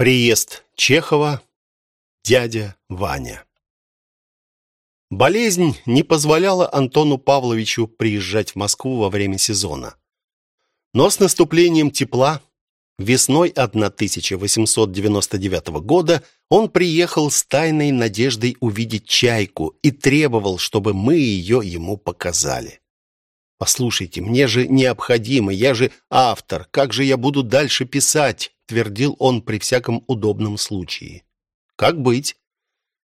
Приезд Чехова, дядя Ваня. Болезнь не позволяла Антону Павловичу приезжать в Москву во время сезона. Но с наступлением тепла весной 1899 года он приехал с тайной надеждой увидеть чайку и требовал, чтобы мы ее ему показали. Послушайте, мне же необходимо, я же автор, как же я буду дальше писать? Твердил он при всяком удобном случае. Как быть?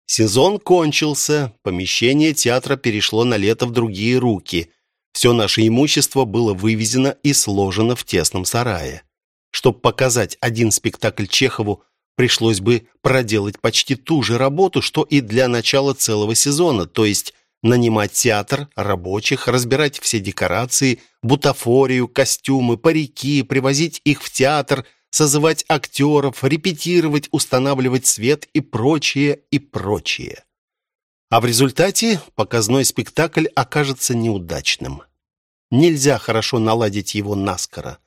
Сезон кончился, помещение театра перешло на лето в другие руки. Все наше имущество было вывезено и сложено в тесном сарае. Чтобы показать один спектакль Чехову, пришлось бы проделать почти ту же работу, что и для начала целого сезона, то есть нанимать театр, рабочих, разбирать все декорации, бутафорию, костюмы, парики, привозить их в театр – созывать актеров, репетировать, устанавливать свет и прочее, и прочее. А в результате показной спектакль окажется неудачным. Нельзя хорошо наладить его наскоро.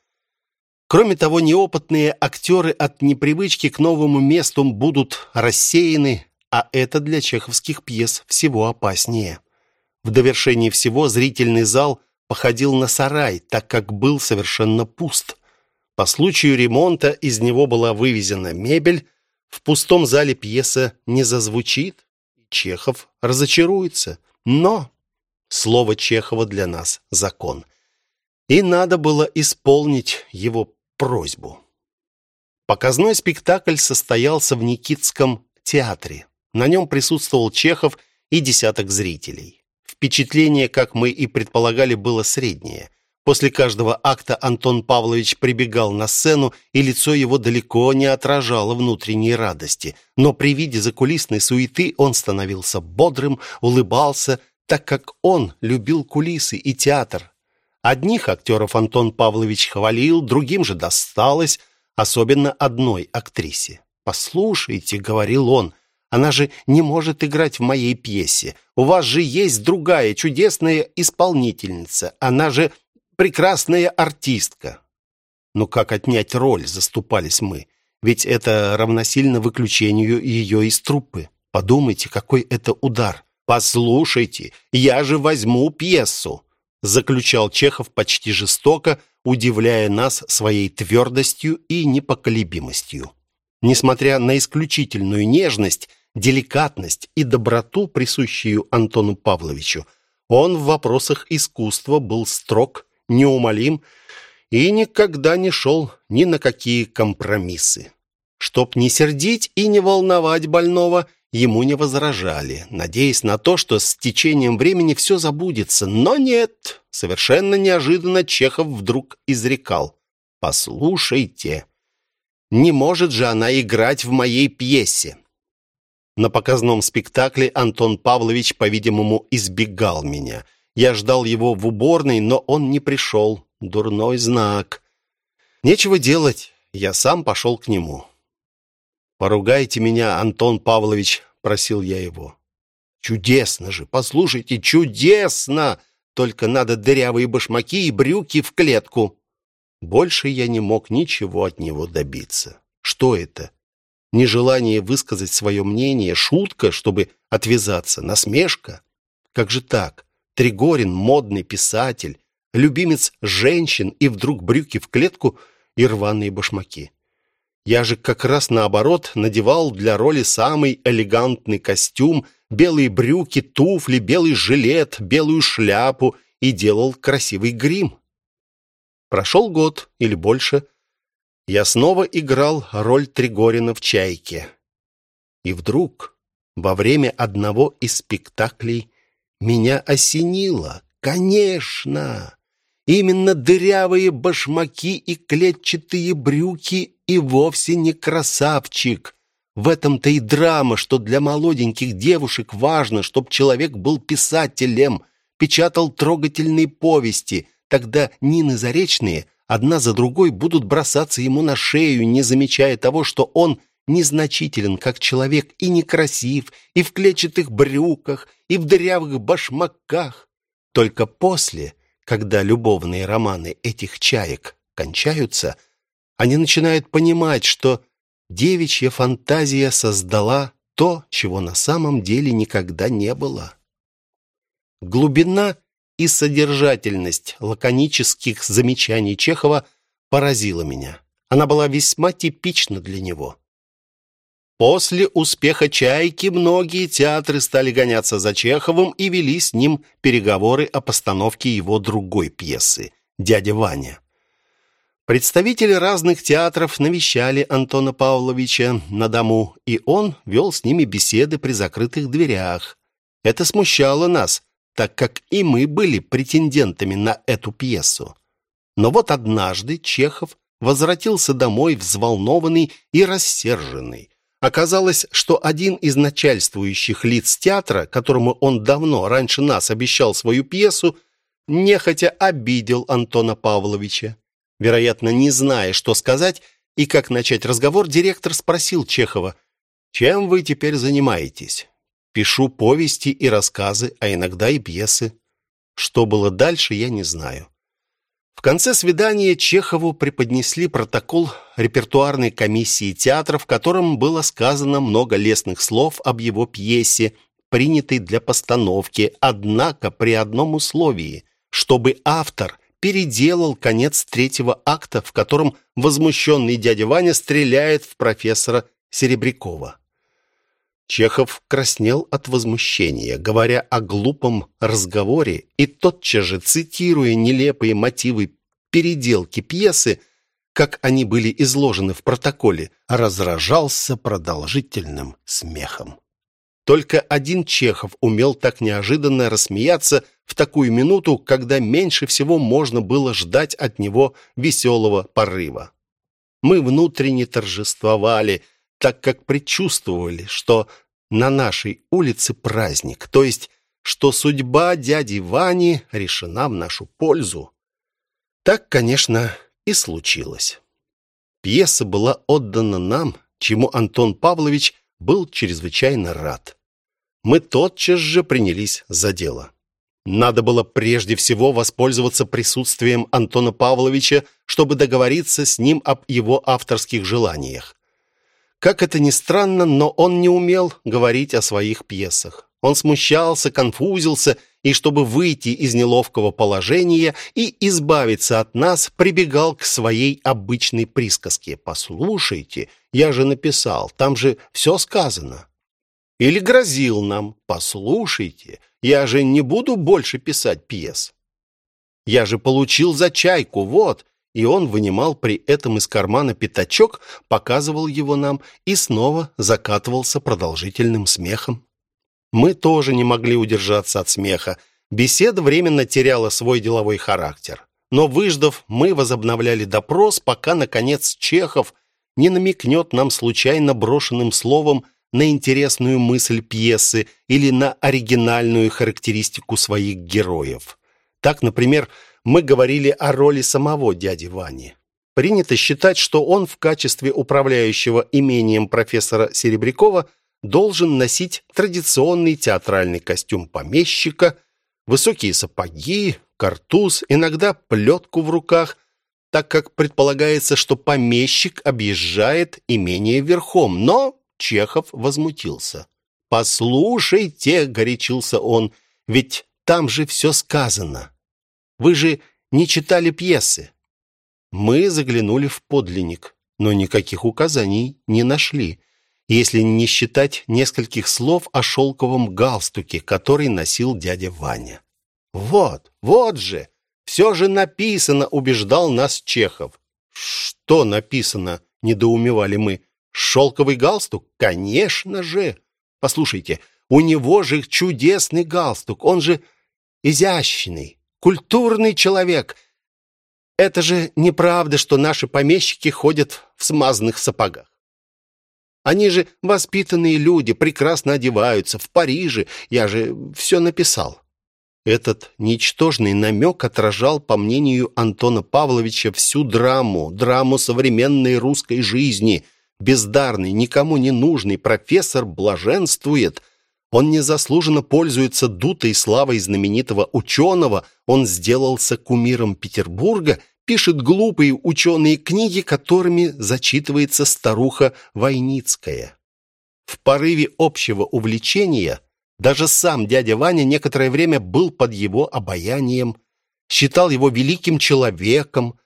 Кроме того, неопытные актеры от непривычки к новому месту будут рассеяны, а это для чеховских пьес всего опаснее. В довершении всего зрительный зал походил на сарай, так как был совершенно пуст – по случаю ремонта из него была вывезена мебель, в пустом зале пьеса не зазвучит, Чехов разочаруется. Но слово Чехова для нас закон. И надо было исполнить его просьбу. Показной спектакль состоялся в Никитском театре. На нем присутствовал Чехов и десяток зрителей. Впечатление, как мы и предполагали, было среднее. После каждого акта Антон Павлович прибегал на сцену, и лицо его далеко не отражало внутренней радости. Но при виде закулисной суеты он становился бодрым, улыбался, так как он любил кулисы и театр. Одних актеров Антон Павлович хвалил, другим же досталось, особенно одной актрисе. «Послушайте», — говорил он, — «она же не может играть в моей пьесе. У вас же есть другая чудесная исполнительница. Она же прекрасная артистка. Но как отнять роль, заступались мы. Ведь это равносильно выключению ее из труппы. Подумайте, какой это удар. Послушайте, я же возьму пьесу, заключал Чехов почти жестоко, удивляя нас своей твердостью и непоколебимостью. Несмотря на исключительную нежность, деликатность и доброту, присущую Антону Павловичу, он в вопросах искусства был строг неумолим и никогда не шел ни на какие компромиссы. Чтоб не сердить и не волновать больного, ему не возражали, надеясь на то, что с течением времени все забудется. Но нет, совершенно неожиданно Чехов вдруг изрекал. «Послушайте, не может же она играть в моей пьесе». На показном спектакле Антон Павлович, по-видимому, избегал меня – я ждал его в уборной, но он не пришел. Дурной знак. Нечего делать, я сам пошел к нему. «Поругайте меня, Антон Павлович», — просил я его. «Чудесно же, послушайте, чудесно! Только надо дырявые башмаки и брюки в клетку». Больше я не мог ничего от него добиться. Что это? Нежелание высказать свое мнение, шутка, чтобы отвязаться, насмешка? Как же так? Тригорин, модный писатель, любимец женщин, и вдруг брюки в клетку и рваные башмаки. Я же как раз наоборот надевал для роли самый элегантный костюм, белые брюки, туфли, белый жилет, белую шляпу и делал красивый грим. Прошел год или больше. Я снова играл роль Тригорина в «Чайке». И вдруг, во время одного из спектаклей, меня осенило. Конечно! Именно дырявые башмаки и клетчатые брюки и вовсе не красавчик. В этом-то и драма, что для молоденьких девушек важно, чтобы человек был писателем, печатал трогательные повести. Тогда Нины Заречные одна за другой будут бросаться ему на шею, не замечая того, что он незначителен как человек и некрасив, и в клетчатых брюках, и в дырявых башмаках. Только после, когда любовные романы этих чаек кончаются, они начинают понимать, что девичья фантазия создала то, чего на самом деле никогда не было. Глубина и содержательность лаконических замечаний Чехова поразила меня. Она была весьма типична для него. После успеха «Чайки» многие театры стали гоняться за Чеховым и вели с ним переговоры о постановке его другой пьесы «Дядя Ваня». Представители разных театров навещали Антона Павловича на дому, и он вел с ними беседы при закрытых дверях. Это смущало нас, так как и мы были претендентами на эту пьесу. Но вот однажды Чехов возвратился домой взволнованный и рассерженный. Оказалось, что один из начальствующих лиц театра, которому он давно раньше нас обещал свою пьесу, нехотя обидел Антона Павловича. Вероятно, не зная, что сказать и как начать разговор, директор спросил Чехова, «Чем вы теперь занимаетесь?» «Пишу повести и рассказы, а иногда и пьесы». Что было дальше, я не знаю. В конце свидания Чехову преподнесли протокол репертуарной комиссии театра, в котором было сказано много лестных слов об его пьесе, принятой для постановки, однако при одном условии, чтобы автор – переделал конец третьего акта, в котором возмущенный дядя Ваня стреляет в профессора Серебрякова. Чехов краснел от возмущения, говоря о глупом разговоре, и тотчас же, цитируя нелепые мотивы переделки пьесы, как они были изложены в протоколе, разражался продолжительным смехом. Только один Чехов умел так неожиданно рассмеяться в такую минуту, когда меньше всего можно было ждать от него веселого порыва. Мы внутренне торжествовали, так как предчувствовали, что на нашей улице праздник, то есть, что судьба дяди Вани решена в нашу пользу. Так, конечно, и случилось. Пьеса была отдана нам, чему Антон Павлович был чрезвычайно рад мы тотчас же принялись за дело. Надо было прежде всего воспользоваться присутствием Антона Павловича, чтобы договориться с ним об его авторских желаниях. Как это ни странно, но он не умел говорить о своих пьесах. Он смущался, конфузился, и чтобы выйти из неловкого положения и избавиться от нас, прибегал к своей обычной присказке. «Послушайте, я же написал, там же все сказано». Или грозил нам, послушайте, я же не буду больше писать пьес. Я же получил за чайку, вот. И он вынимал при этом из кармана пятачок, показывал его нам и снова закатывался продолжительным смехом. Мы тоже не могли удержаться от смеха. Беседа временно теряла свой деловой характер. Но выждав, мы возобновляли допрос, пока, наконец, Чехов не намекнет нам случайно брошенным словом на интересную мысль пьесы или на оригинальную характеристику своих героев. Так, например, мы говорили о роли самого дяди Вани. Принято считать, что он в качестве управляющего имением профессора Серебрякова должен носить традиционный театральный костюм помещика, высокие сапоги, картуз, иногда плетку в руках, так как предполагается, что помещик объезжает имение верхом, но Чехов возмутился. «Послушайте», — горячился он, — «ведь там же все сказано. Вы же не читали пьесы». Мы заглянули в подлинник, но никаких указаний не нашли, если не считать нескольких слов о шелковом галстуке, который носил дядя Ваня. «Вот, вот же! Все же написано!» — убеждал нас Чехов. «Что написано?» — недоумевали мы. Шелковый галстук? Конечно же. Послушайте, у него же чудесный галстук. Он же изящный, культурный человек. Это же неправда, что наши помещики ходят в смазанных сапогах. Они же воспитанные люди, прекрасно одеваются. В Париже я же все написал. Этот ничтожный намек отражал, по мнению Антона Павловича, всю драму, драму современной русской жизни – бездарный, никому не нужный профессор блаженствует. Он незаслуженно пользуется дутой славой знаменитого ученого, он сделался кумиром Петербурга, пишет глупые ученые книги, которыми зачитывается старуха Войницкая. В порыве общего увлечения даже сам дядя Ваня некоторое время был под его обаянием, считал его великим человеком,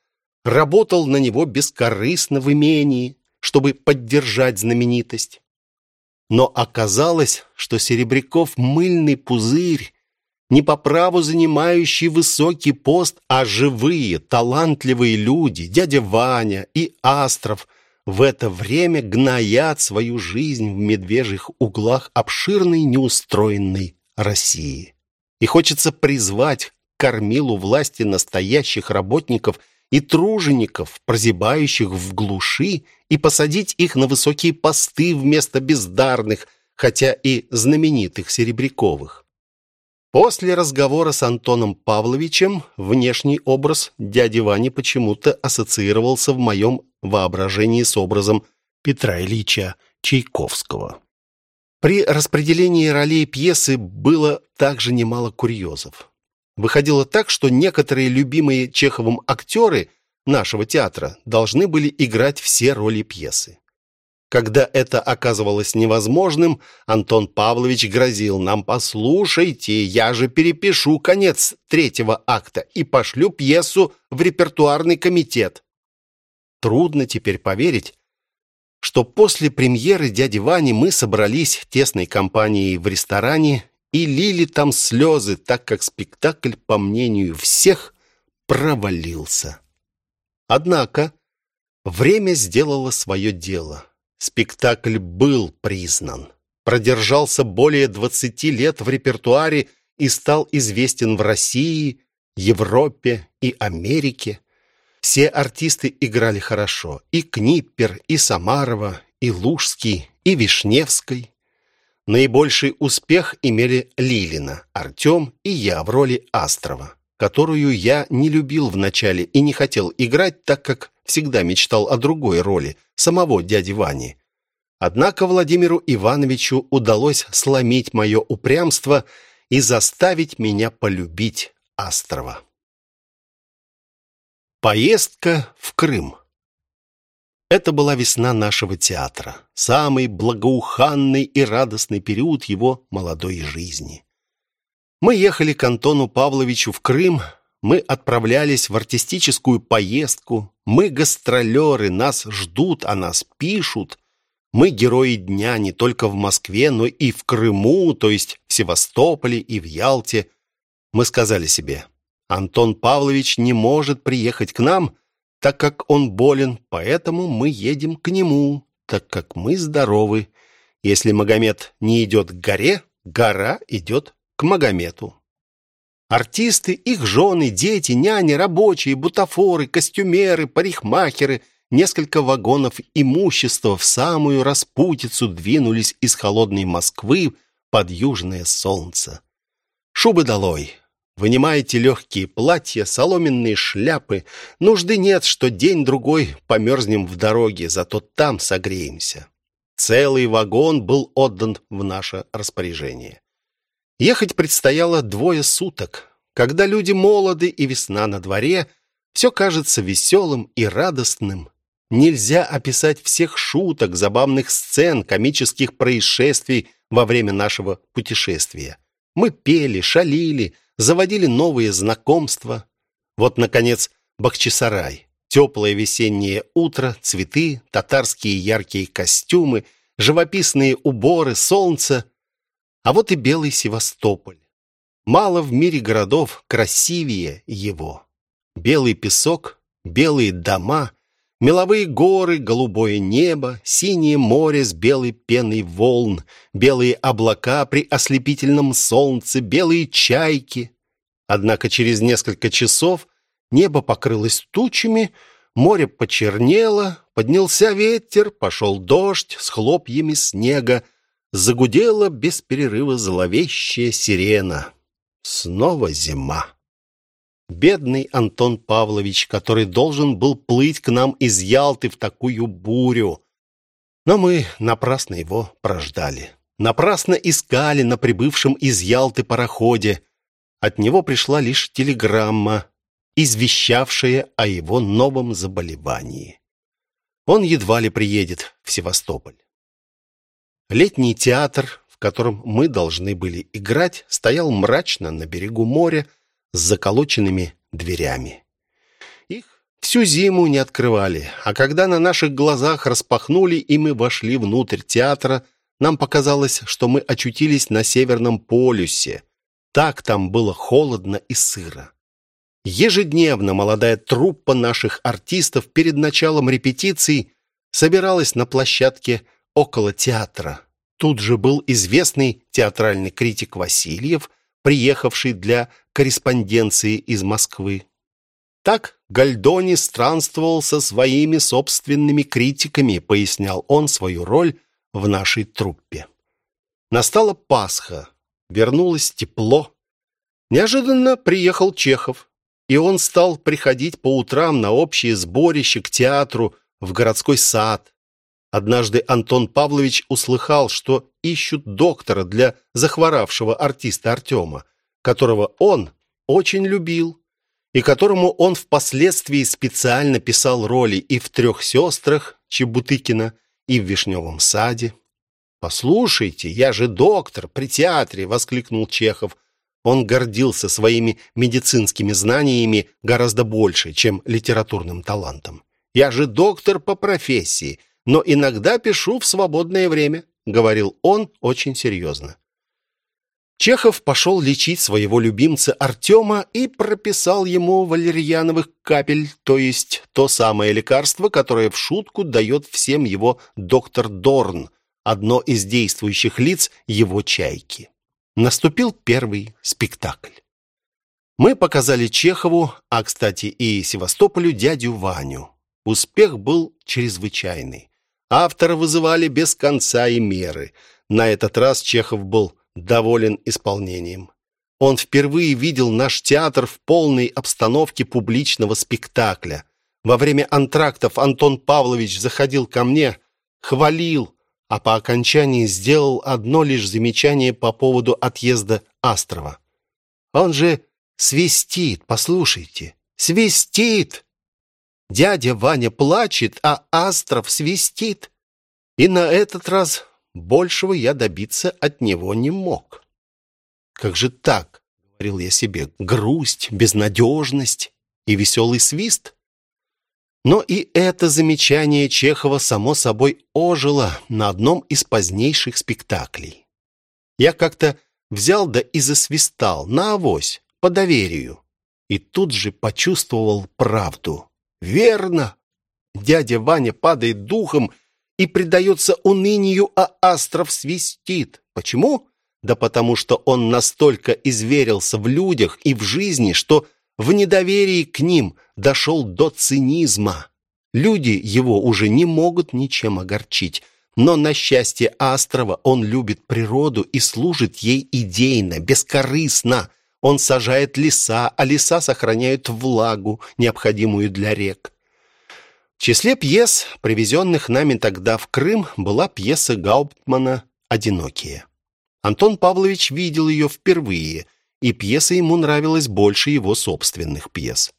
работал на него бескорыстно в имении, чтобы поддержать знаменитость. Но оказалось, что Серебряков мыльный пузырь, не по праву занимающий высокий пост, а живые, талантливые люди, дядя Ваня и Астров, в это время гноят свою жизнь в медвежьих углах обширной неустроенной России. И хочется призвать кормилу власти настоящих работников и тружеников, прозябающих в глуши, и посадить их на высокие посты вместо бездарных, хотя и знаменитых Серебряковых. После разговора с Антоном Павловичем внешний образ дяди Вани почему-то ассоциировался в моем воображении с образом Петра Ильича Чайковского. При распределении ролей пьесы было также немало курьезов. Выходило так, что некоторые любимые Чеховым актеры нашего театра должны были играть все роли пьесы. Когда это оказывалось невозможным, Антон Павлович грозил нам: "Послушайте, я же перепишу конец третьего акта и пошлю пьесу в репертуарный комитет". Трудно теперь поверить, что после премьеры дяди Вани мы собрались тесной компанией в ресторане и лили там слезы, так как спектакль, по мнению всех, провалился. Однако время сделало свое дело. Спектакль был признан. Продержался более 20 лет в репертуаре и стал известен в России, Европе и Америке. Все артисты играли хорошо. И Книппер, и Самарова, и Лужский, и Вишневский. Наибольший успех имели Лилина, Артем и я в роли Астрова, которую я не любил вначале и не хотел играть, так как всегда мечтал о другой роли самого дяди Вани. Однако Владимиру Ивановичу удалось сломить мое упрямство и заставить меня полюбить Астрова. Поездка в Крым. Это была весна нашего театра, самый благоуханный и радостный период его молодой жизни. Мы ехали к Антону Павловичу в Крым, мы отправлялись в артистическую поездку. Мы гастролеры, нас ждут, о нас пишут. Мы герои дня не только в Москве, но и в Крыму, то есть в Севастополе и в Ялте. Мы сказали себе: Антон Павлович не может приехать к нам, так как он болен, поэтому мы едем к нему, так как мы здоровы. Если Магомед не идет к горе, гора идет к Магомету. Артисты, их жены, дети, няни, рабочие, бутафоры, костюмеры, парикмахеры, несколько вагонов имущества в самую распутицу двинулись из холодной Москвы под южное солнце. Шубы долой. Вынимайте легкие платья, соломенные шляпы. Нужды нет, что день-другой померзнем в дороге, зато там согреемся. Целый вагон был отдан в наше распоряжение. Ехать предстояло двое суток. Когда люди молоды и весна на дворе, все кажется веселым и радостным. Нельзя описать всех шуток, забавных сцен, комических происшествий во время нашего путешествия. Мы пели, шалили, заводили новые знакомства. Вот наконец Бахчисарай. Теплое весеннее утро, цветы, татарские яркие костюмы, живописные уборы, солнце, а вот и белый Севастополь. Мало в мире городов красивее его. Белый песок, белые дома, меловые горы, голубое небо, синее море с белой пеной волн, белые облака при ослепительном солнце, белые чайки. Однако через несколько часов небо покрылось тучами, море почернело, поднялся ветер, пошел дождь с хлопьями снега, загудела без перерыва зловещая сирена. Снова зима. Бедный Антон Павлович, который должен был плыть к нам из Ялты в такую бурю. Но мы напрасно его прождали. Напрасно искали на прибывшем из Ялты пароходе. От него пришла лишь телеграмма. извещавшее о его новом заболевании. Он едва ли приедет в Севастополь. Летний театр, в котором мы должны были играть, стоял мрачно на берегу моря с заколоченными дверями. Их всю зиму не открывали, а когда на наших глазах распахнули и мы вошли внутрь театра, нам показалось, что мы очутились на Северном полюсе. Так там было холодно и сыро. Ежедневно молодая труппа наших артистов перед началом репетиций собиралась на площадке около театра. Тут же был известный театральный критик Васильев, приехавший для корреспонденции из Москвы. Так Гальдони странствовал со своими собственными критиками, пояснял он свою роль в нашей труппе. Настала Пасха, вернулось тепло. Неожиданно приехал Чехов, и он стал приходить по утрам на общее сборище к театру в городской сад. Однажды Антон Павлович услыхал, что ищут доктора для захворавшего артиста Артема, которого он очень любил и которому он впоследствии специально писал роли и в «Трех сестрах» Чебутыкина, и в Вишневом саде. «Послушайте, я же доктор при театре!» — воскликнул Чехов. Он гордился своими медицинскими знаниями гораздо больше, чем литературным талантом. «Я же доктор по профессии, но иногда пишу в свободное время», — говорил он очень серьезно. Чехов пошел лечить своего любимца Артема и прописал ему валерьяновых капель, то есть то самое лекарство, которое в шутку дает всем его доктор Дорн, одно из действующих лиц его чайки. Наступил первый спектакль. Мы показали Чехову, а, кстати, и Севастополю дядю Ваню. Успех был чрезвычайный. Автора вызывали без конца и меры. На этот раз Чехов был доволен исполнением. Он впервые видел наш театр в полной обстановке публичного спектакля. Во время антрактов Антон Павлович заходил ко мне, хвалил, а по окончании сделал одно лишь замечание по поводу отъезда Астрова. Он же свистит, послушайте, свистит. Дядя Ваня плачет, а Астров свистит. И на этот раз Большего я добиться от него не мог. Как же так, говорил я себе, грусть, безнадежность и веселый свист? Но и это замечание Чехова само собой ожило на одном из позднейших спектаклей. Я как-то взял да и засвистал на авось, по доверию, и тут же почувствовал правду. Верно! Дядя Ваня падает духом и предается унынию, а Астров свистит. Почему? Да потому что он настолько изверился в людях и в жизни, что в недоверии к ним дошел до цинизма. Люди его уже не могут ничем огорчить, но на счастье Астрова он любит природу и служит ей идейно, бескорыстно. Он сажает леса, а леса сохраняют влагу, необходимую для рек. В числе пьес, привезенных нами тогда в Крым, была пьеса Гауптмана «Одинокие». Антон Павлович видел ее впервые, и пьеса ему нравилась больше его собственных пьес.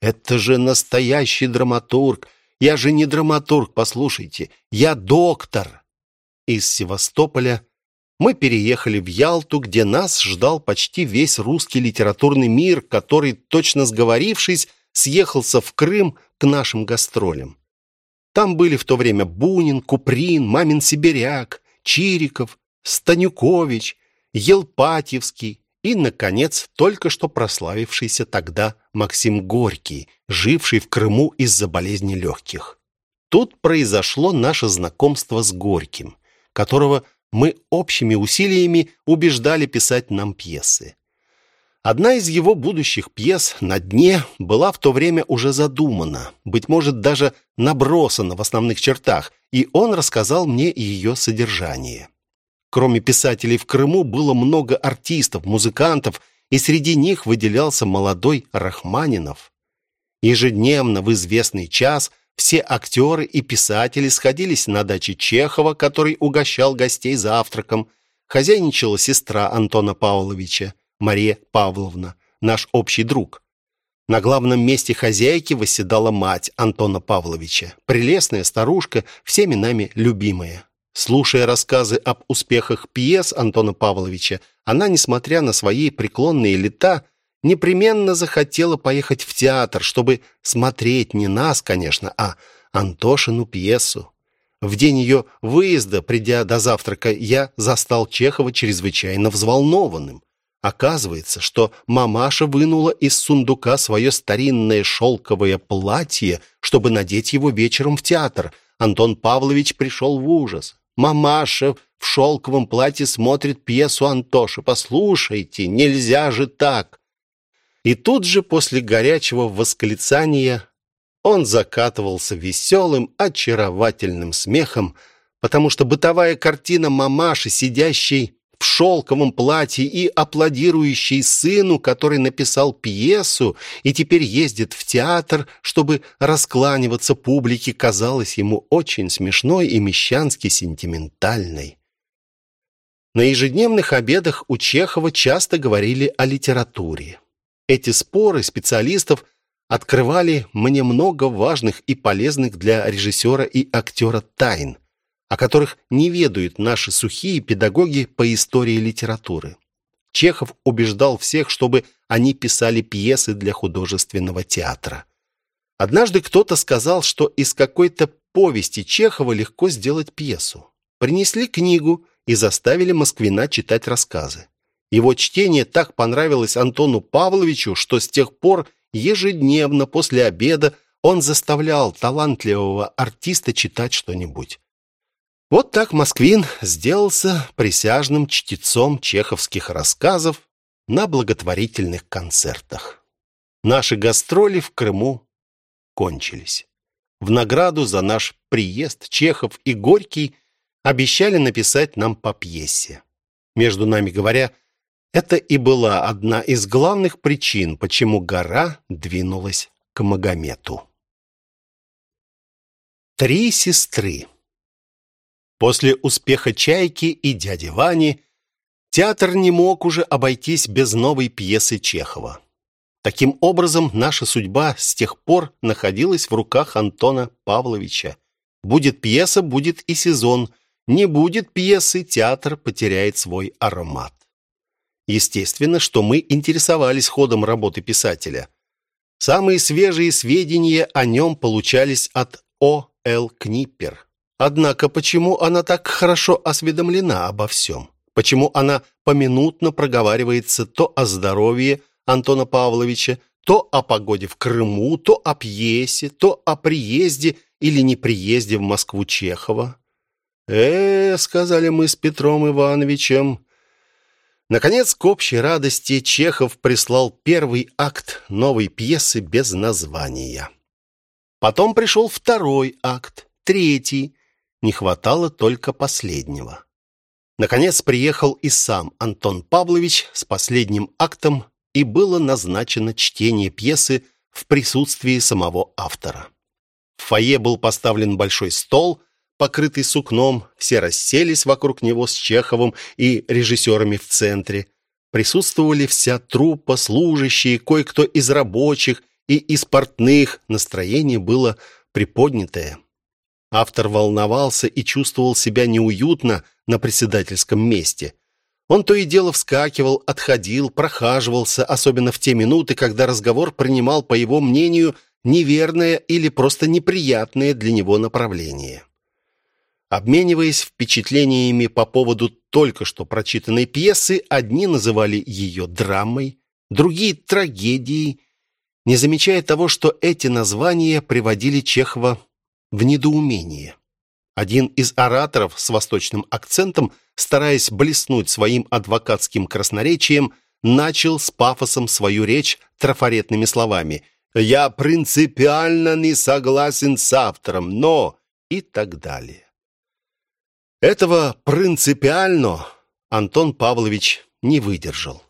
«Это же настоящий драматург! Я же не драматург, послушайте! Я доктор!» Из Севастополя мы переехали в Ялту, где нас ждал почти весь русский литературный мир, который, точно сговорившись, съехался в Крым к нашим гастролям. Там были в то время Бунин, Куприн, Мамин Сибиряк, Чириков, Станюкович, Елпатьевский и, наконец, только что прославившийся тогда Максим Горький, живший в Крыму из-за болезни легких. Тут произошло наше знакомство с Горьким, которого мы общими усилиями убеждали писать нам пьесы. Одна из его будущих пьес «На дне» была в то время уже задумана, быть может, даже набросана в основных чертах, и он рассказал мне ее содержание. Кроме писателей в Крыму было много артистов, музыкантов, и среди них выделялся молодой Рахманинов. Ежедневно в известный час все актеры и писатели сходились на даче Чехова, который угощал гостей завтраком. Хозяйничала сестра Антона Павловича. Мария Павловна, наш общий друг. На главном месте хозяйки восседала мать Антона Павловича, прелестная старушка, всеми нами любимая. Слушая рассказы об успехах пьес Антона Павловича, она, несмотря на свои преклонные лета, непременно захотела поехать в театр, чтобы смотреть не нас, конечно, а Антошину пьесу. В день ее выезда, придя до завтрака, я застал Чехова чрезвычайно взволнованным. Оказывается, что мамаша вынула из сундука свое старинное шелковое платье, чтобы надеть его вечером в театр. Антон Павлович пришел в ужас. «Мамаша в шелковом платье смотрит пьесу Антоши. Послушайте, нельзя же так!» И тут же после горячего восклицания он закатывался веселым, очаровательным смехом, потому что бытовая картина мамаши, сидящей в шелковом платье и аплодирующей сыну, который написал пьесу и теперь ездит в театр, чтобы раскланиваться публике, казалась ему очень смешной и мещански сентиментальной. На ежедневных обедах у Чехова часто говорили о литературе. Эти споры специалистов открывали мне много важных и полезных для режиссера и актера тайн, о которых не ведают наши сухие педагоги по истории литературы. Чехов убеждал всех, чтобы они писали пьесы для художественного театра. Однажды кто-то сказал, что из какой-то повести Чехова легко сделать пьесу. Принесли книгу и заставили Москвина читать рассказы. Его чтение так понравилось Антону Павловичу, что с тех пор ежедневно после обеда он заставлял талантливого артиста читать что-нибудь. Вот так Москвин сделался присяжным чтецом чеховских рассказов на благотворительных концертах. Наши гастроли в Крыму кончились. В награду за наш приезд Чехов и Горький обещали написать нам по пьесе. Между нами говоря, это и была одна из главных причин, почему гора двинулась к Магомету. Три сестры. После успеха «Чайки» и «Дяди Вани» театр не мог уже обойтись без новой пьесы Чехова. Таким образом, наша судьба с тех пор находилась в руках Антона Павловича. Будет пьеса, будет и сезон. Не будет пьесы, театр потеряет свой аромат. Естественно, что мы интересовались ходом работы писателя. Самые свежие сведения о нем получались от О. Л. Книппер. Однако почему она так хорошо осведомлена обо всем? Почему она поминутно проговаривается то о здоровье Антона Павловича, то о погоде в Крыму, то о пьесе, то о приезде или неприезде в Москву Чехова? «Э, — сказали мы с Петром Ивановичем, Наконец, к общей радости, Чехов прислал первый акт новой пьесы без названия. Потом пришел второй акт, третий. Не хватало только последнего. Наконец приехал и сам Антон Павлович с последним актом, и было назначено чтение пьесы в присутствии самого автора. В фойе был поставлен большой стол – покрытый сукном, все расселись вокруг него с Чеховым и режиссерами в центре. Присутствовали вся труппа, служащие, кое-кто из рабочих и из портных. Настроение было приподнятое. Автор волновался и чувствовал себя неуютно на председательском месте. Он то и дело вскакивал, отходил, прохаживался, особенно в те минуты, когда разговор принимал, по его мнению, неверное или просто неприятное для него направление. Обмениваясь впечатлениями по поводу только что прочитанной пьесы, одни называли ее драмой, другие — трагедией, не замечая того, что эти названия приводили Чехова в недоумение. Один из ораторов с восточным акцентом, стараясь блеснуть своим адвокатским красноречием, начал с пафосом свою речь трафаретными словами «Я принципиально не согласен с автором, но...» и так далее. Этого принципиально Антон Павлович не выдержал.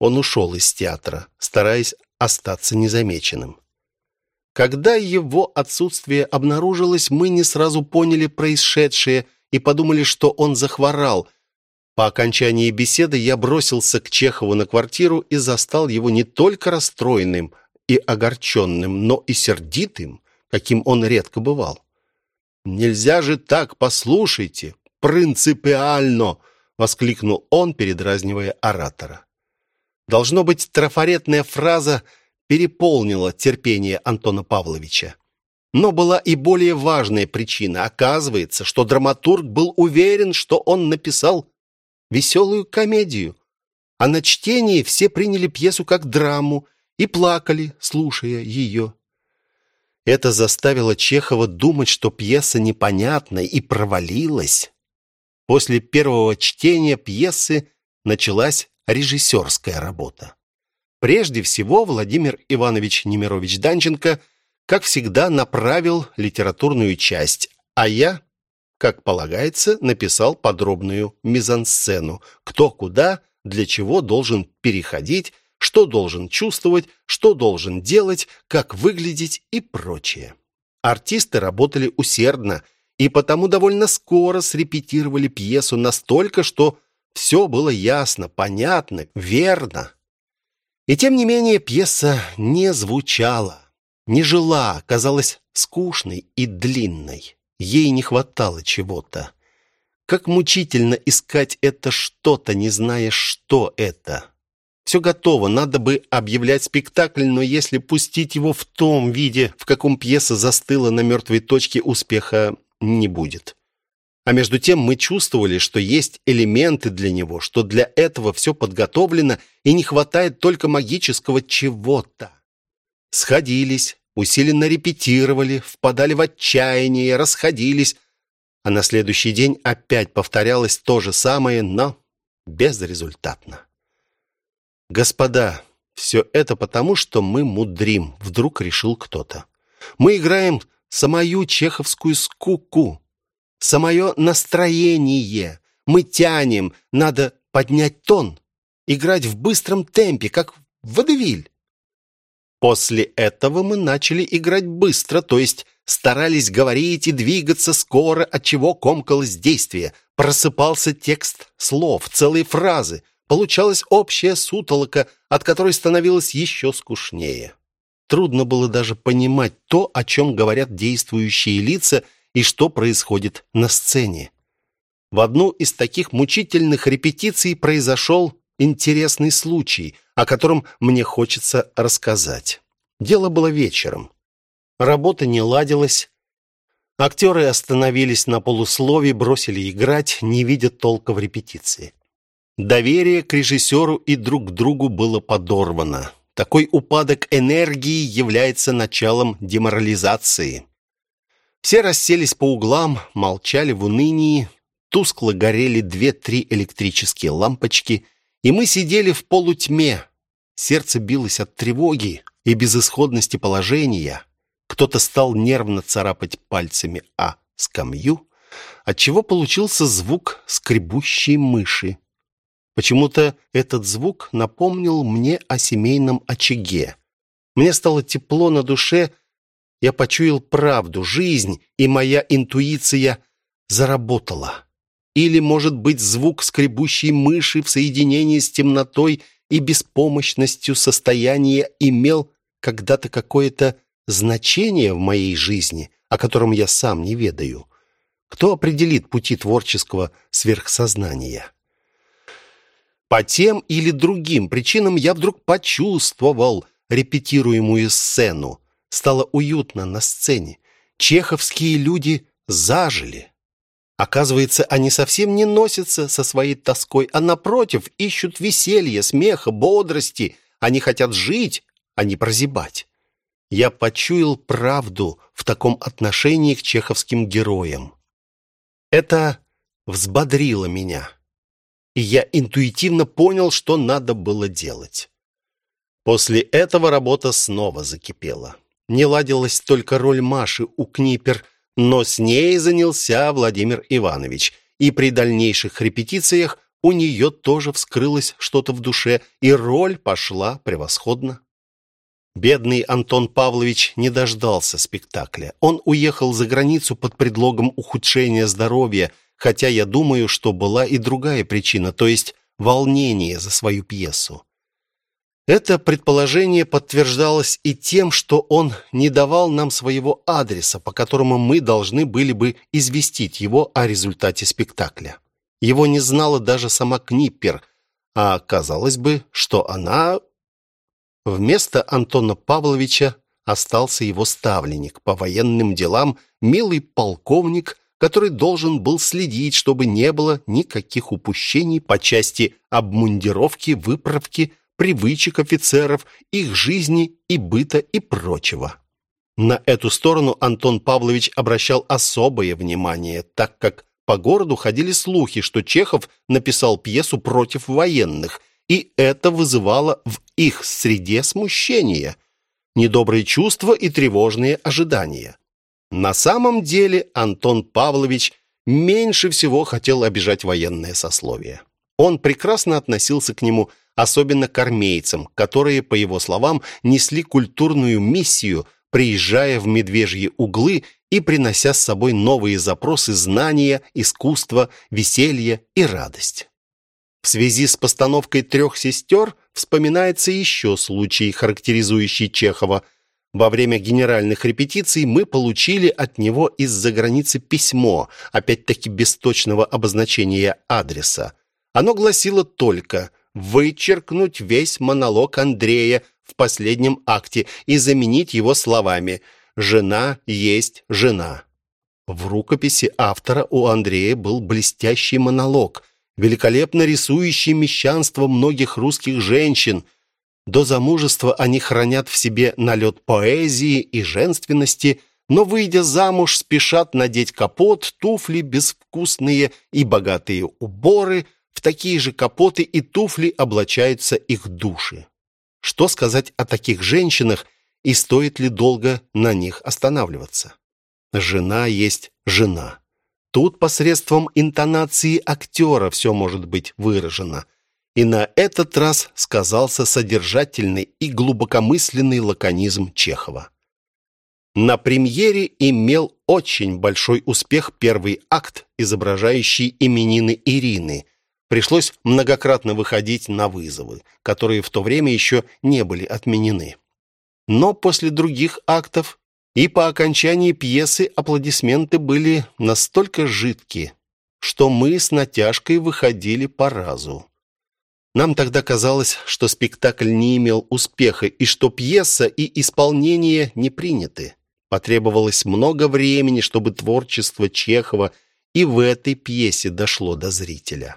Он ушел из театра, стараясь остаться незамеченным. Когда его отсутствие обнаружилось, мы не сразу поняли происшедшее и подумали, что он захворал. По окончании беседы я бросился к Чехову на квартиру и застал его не только расстроенным, и огорченным, но и сердитым, каким он редко бывал. «Нельзя же так, послушайте! Принципиально!» — воскликнул он, передразнивая оратора. Должно быть, трафаретная фраза переполнила терпение Антона Павловича. Но была и более важная причина. Оказывается, что драматург был уверен, что он написал веселую комедию. А на чтении все приняли пьесу как драму и плакали, слушая ее. Это заставило Чехова думать, что пьеса непонятна и провалилась. После первого чтения пьесы началась режиссерская работа. Прежде всего, Владимир Иванович Немирович Данченко, как всегда, направил литературную часть, а я, как полагается, написал подробную мизансцену, кто куда, для чего должен переходить, что должен чувствовать, что должен делать, как выглядеть и прочее. Артисты работали усердно и потому довольно скоро срепетировали пьесу настолько, что все было ясно, понятно, верно. И тем не менее пьеса не звучала, не жила, казалась скучной и длинной. Ей не хватало чего-то. Как мучительно искать это что-то, не зная, что это. Все готово, надо бы объявлять спектакль, но если пустить его в том виде, в каком пьеса застыла на мертвой точке, успеха не будет. А между тем мы чувствовали, что есть элементы для него, что для этого все подготовлено и не хватает только магического чего-то. Сходились, усиленно репетировали, впадали в отчаяние, расходились, а на следующий день опять повторялось то же самое, но безрезультатно. «Господа, все это потому, что мы мудрим», — вдруг решил кто-то. «Мы играем самую чеховскую скуку, самое настроение. Мы тянем, надо поднять тон, играть в быстром темпе, как водевиль. После этого мы начали играть быстро, то есть старались говорить и двигаться скоро, от чего комкалось действие. Просыпался текст слов, целые фразы. Получалась общая сутолока, от которой становилось еще скучнее. Трудно было даже понимать то, о чем говорят действующие лица и что происходит на сцене. В одну из таких мучительных репетиций произошел интересный случай, о котором мне хочется рассказать. Дело было вечером. Работа не ладилась. Актеры остановились на полуслове, бросили играть, не видя толка в репетиции. Доверие к режиссеру и друг к другу было подорвано. Такой упадок энергии является началом деморализации. Все расселись по углам, молчали в унынии, тускло горели две-три электрические лампочки, и мы сидели в полутьме. Сердце билось от тревоги и безысходности положения. Кто-то стал нервно царапать пальцами «А» скамью, отчего получился звук скребущей мыши. Почему-то этот звук напомнил мне о семейном очаге. Мне стало тепло на душе, я почуял правду, жизнь, и моя интуиция заработала. Или, может быть, звук скребущей мыши в соединении с темнотой и беспомощностью состояния имел когда-то какое-то значение в моей жизни, о котором я сам не ведаю. Кто определит пути творческого сверхсознания? По тем или другим причинам я вдруг почувствовал репетируемую сцену, Стало уютно на сцене. Чеховские люди зажили. Оказывается, они совсем не носятся со своей тоской, а напротив, ищут веселья, смеха, бодрости. Они хотят жить, а не прозябать. Я почуял правду в таком отношении к чеховским героям. Это взбодрило меня. И я интуитивно понял, что надо было делать. После этого работа снова закипела. Не ладилась только роль Маши у Книпер, но с ней занялся Владимир Иванович, и при дальнейших репетициях у нее тоже вскрылось что-то в душе, и роль пошла превосходно. Бедный Антон Павлович не дождался спектакля. Он уехал за границу под предлогом ухудшения здоровья, хотя я думаю, что была и другая причина, то есть волнение за свою пьесу. Это предположение подтверждалось и тем, что он не давал нам своего адреса, по которому мы должны были бы известить его о результате спектакля. Его не знала даже сама Книппер, а казалось бы, что она... Вместо Антона Павловича остался его ставленник по военным делам, милый полковник, который должен был следить, чтобы не было никаких упущений по части обмундировки, выправки, привычек офицеров, их жизни и быта и прочего. На эту сторону Антон Павлович обращал особое внимание, так как по городу ходили слухи, что Чехов написал пьесу против военных, и это вызывало в их среде смущение, недобрые чувства и тревожные ожидания. На самом деле Антон Павлович меньше всего хотел обижать военное сословие. Он прекрасно относился к нему – особенно к армейцам, которые, по его словам, несли культурную миссию, приезжая в медвежьи углы и принося с собой новые запросы знания, искусства, веселья и радость. В связи с постановкой «Трех сестер» вспоминается еще случай, характеризующий Чехова. Во время генеральных репетиций мы получили от него из-за границы письмо, опять-таки без точного обозначения адреса. Оно гласило только вычеркнуть весь монолог Андрея в последнем акте и заменить его словами «Жена есть жена». В рукописи автора у Андрея был блестящий монолог, великолепно рисующий мещанство многих русских женщин. До замужества они хранят в себе налет поэзии и женственности, но, выйдя замуж, спешат надеть капот, туфли безвкусные и богатые уборы – в такие же капоты и туфли облачаются их души. Что сказать о таких женщинах и стоит ли долго на них останавливаться? Жена есть жена. Тут посредством интонации актера все может быть выражено. И на этот раз сказался содержательный и глубокомысленный лаконизм Чехова. На премьере имел очень большой успех первый акт, изображающий именины Ирины – Пришлось многократно выходить на вызовы, которые в то время еще не были отменены. Но после других актов и по окончании пьесы аплодисменты были настолько жидкие, что мы с натяжкой выходили по разу. Нам тогда казалось, что спектакль не имел успеха и что пьеса и исполнение не приняты. Потребовалось много времени, чтобы творчество Чехова и в этой пьесе дошло до зрителя.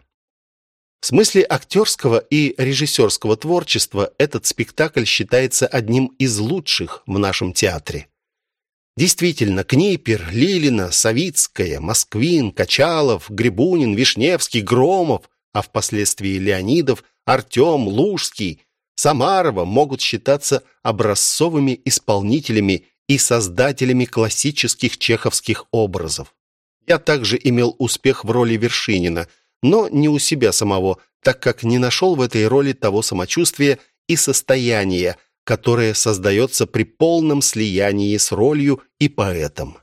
В смысле актерского и режиссерского творчества этот спектакль считается одним из лучших в нашем театре. Действительно, Книпер, Лилина, Савицкая, Москвин, Качалов, Грибунин, Вишневский, Громов, а впоследствии Леонидов, Артем, Лужский, Самарова могут считаться образцовыми исполнителями и создателями классических чеховских образов. Я также имел успех в роли Вершинина – но не у себя самого, так как не нашел в этой роли того самочувствия и состояния, которое создается при полном слиянии с ролью и поэтом.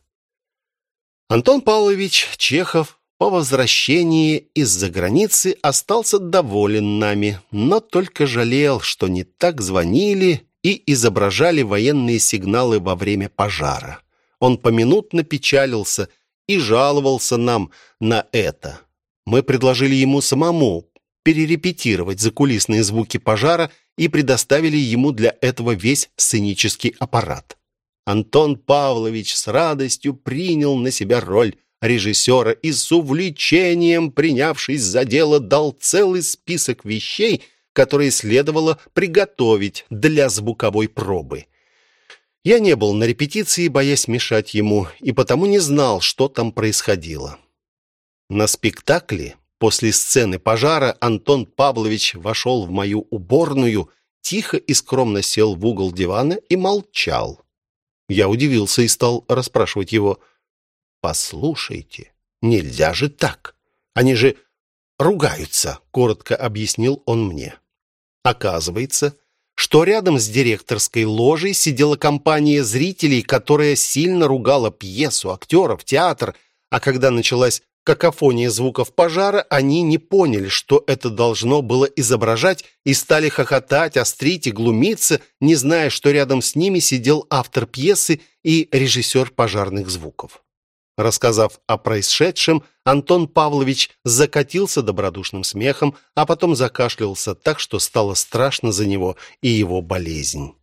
Антон Павлович Чехов по возвращении из-за границы остался доволен нами, но только жалел, что не так звонили и изображали военные сигналы во время пожара. Он поминутно печалился и жаловался нам на это. Мы предложили ему самому перерепетировать закулисные звуки пожара и предоставили ему для этого весь сценический аппарат. Антон Павлович с радостью принял на себя роль режиссера и с увлечением, принявшись за дело, дал целый список вещей, которые следовало приготовить для звуковой пробы. Я не был на репетиции, боясь мешать ему, и потому не знал, что там происходило. На спектакле после сцены пожара Антон Павлович вошел в мою уборную, тихо и скромно сел в угол дивана и молчал. Я удивился и стал расспрашивать его. «Послушайте, нельзя же так. Они же ругаются», — коротко объяснил он мне. Оказывается, что рядом с директорской ложей сидела компания зрителей, которая сильно ругала пьесу, актеров, театр, а когда началась какофонии звуков пожара, они не поняли, что это должно было изображать, и стали хохотать, острить и глумиться, не зная, что рядом с ними сидел автор пьесы и режиссер пожарных звуков. Рассказав о происшедшем, Антон Павлович закатился добродушным смехом, а потом закашлялся так, что стало страшно за него и его болезнь.